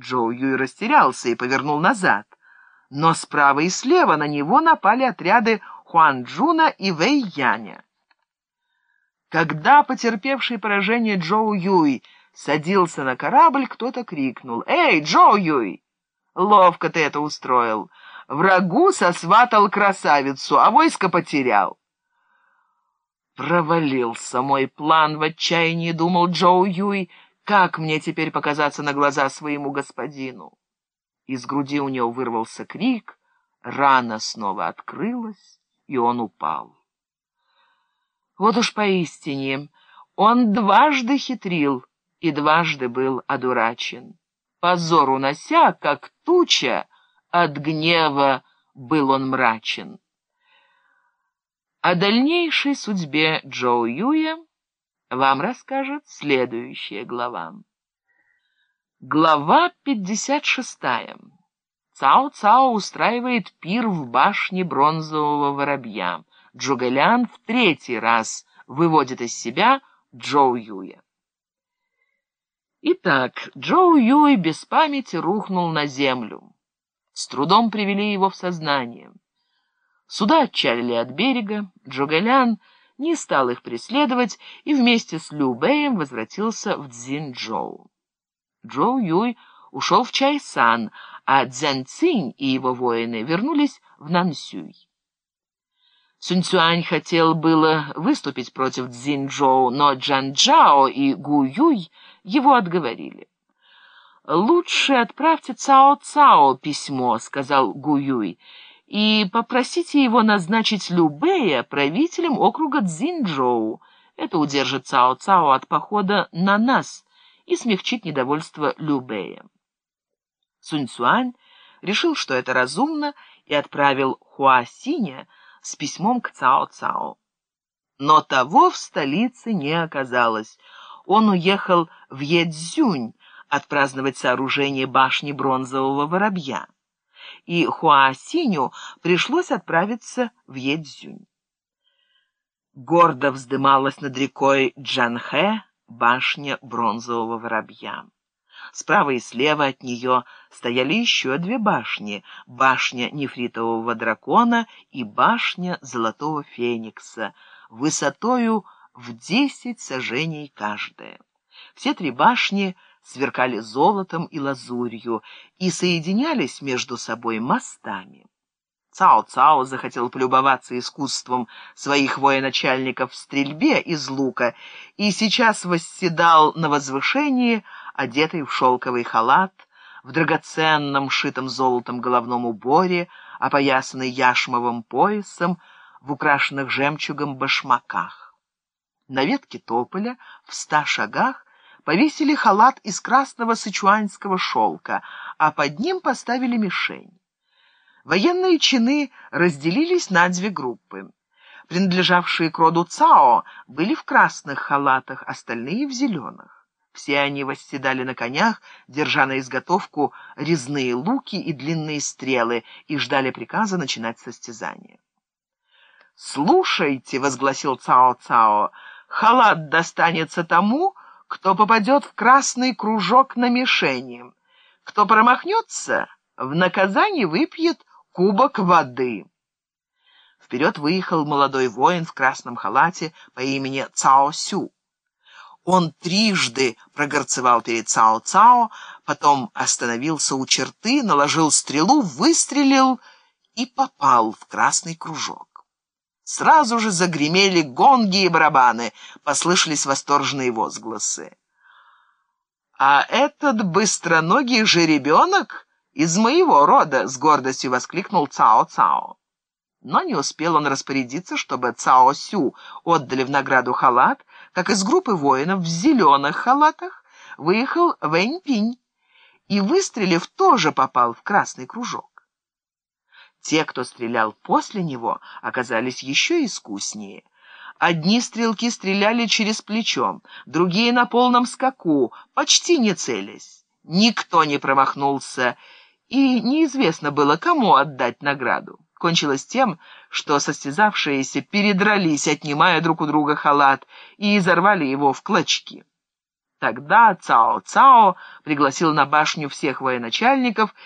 Джоу Юй растерялся и повернул назад. Но справа и слева на него напали отряды Хуан Джуна и Вэй Яня. Когда потерпевший поражение Джоу Юй садился на корабль, кто-то крикнул «Эй, Джоу Юй! Ловко ты это устроил! Врагу сосватал красавицу, а войско потерял!» Провалился мой план, в отчаянии думал Джоу Юй, как мне теперь показаться на глаза своему господину? Из груди у него вырвался крик, рана снова открылась, и он упал. Вот уж поистине, он дважды хитрил и дважды был одурачен. Позор унося, как туча, от гнева был он мрачен. О дальнейшей судьбе Джоу Юя вам расскажет следующая глава. Глава 56. Цао-Цао устраивает пир в башне бронзового воробья. Джугэлян в третий раз выводит из себя Джоу Юя. Итак, Джоу Юй без памяти рухнул на землю. С трудом привели его в сознание. Суда отчалили от берега, Джугэлян не стал их преследовать и вместе с Лю Бэем возвратился в Цзиньчжоу. Джоу Юй ушел в Чайсан, а Цзян Цинь и его воины вернулись в Нансюй. Сунь Цюань хотел было выступить против Цзиньчжоу, но Джан Джао и Гу Юй его отговорили. «Лучше отправьте Цао Цао письмо», — сказал Гу Юй, — и попросите его назначить Любея правителем округа Цзиньчжоу. Это удержит Цао Цао от похода на нас и смягчит недовольство Любея. Сунь Цуань решил, что это разумно, и отправил Хуа Синя с письмом к Цао Цао. Но того в столице не оказалось. Он уехал в Едзюнь отпраздновать сооружение башни бронзового воробья и Хуасиню пришлось отправиться в Едзюнь. Гордо вздымалась над рекой Джанхэ башня бронзового воробья. Справа и слева от нее стояли еще две башни — башня нефритового дракона и башня золотого феникса, высотою в десять сажений каждая. Все три башни — сверкали золотом и лазурью и соединялись между собой мостами. Цао-Цао захотел полюбоваться искусством своих военачальников в стрельбе из лука и сейчас восседал на возвышении, одетый в шелковый халат, в драгоценном, шитом золотом головном уборе, опоясанный яшмовым поясом, в украшенных жемчугом башмаках. На ветке тополя в ста шагах повесили халат из красного сычуанского шелка, а под ним поставили мишень. Военные чины разделились на две группы. Принадлежавшие к роду Цао были в красных халатах, остальные — в зеленых. Все они восседали на конях, держа на изготовку резные луки и длинные стрелы, и ждали приказа начинать состязание. «Слушайте», — возгласил Цао-Цао, — «халат достанется тому, кто попадет в красный кружок на мишени. Кто промахнется, в наказание выпьет кубок воды. Вперед выехал молодой воин в красном халате по имени Цао Сю. Он трижды прогорцевал перед Цао-Цао, потом остановился у черты, наложил стрелу, выстрелил и попал в красный кружок. Сразу же загремели гонги и барабаны, послышались восторженные возгласы. «А этот быстроногий жеребенок из моего рода!» — с гордостью воскликнул Цао-Цао. Но не успел он распорядиться, чтобы Цао-Сю отдали в награду халат, как из группы воинов в зеленых халатах выехал Вэнь-Пинь и, выстрелив, тоже попал в красный кружок. Те, кто стрелял после него, оказались еще искуснее. Одни стрелки стреляли через плечо, другие на полном скаку, почти не целясь. Никто не промахнулся, и неизвестно было, кому отдать награду. Кончилось тем, что состязавшиеся передрались, отнимая друг у друга халат, и изорвали его в клочки. Тогда Цао-Цао пригласил на башню всех военачальников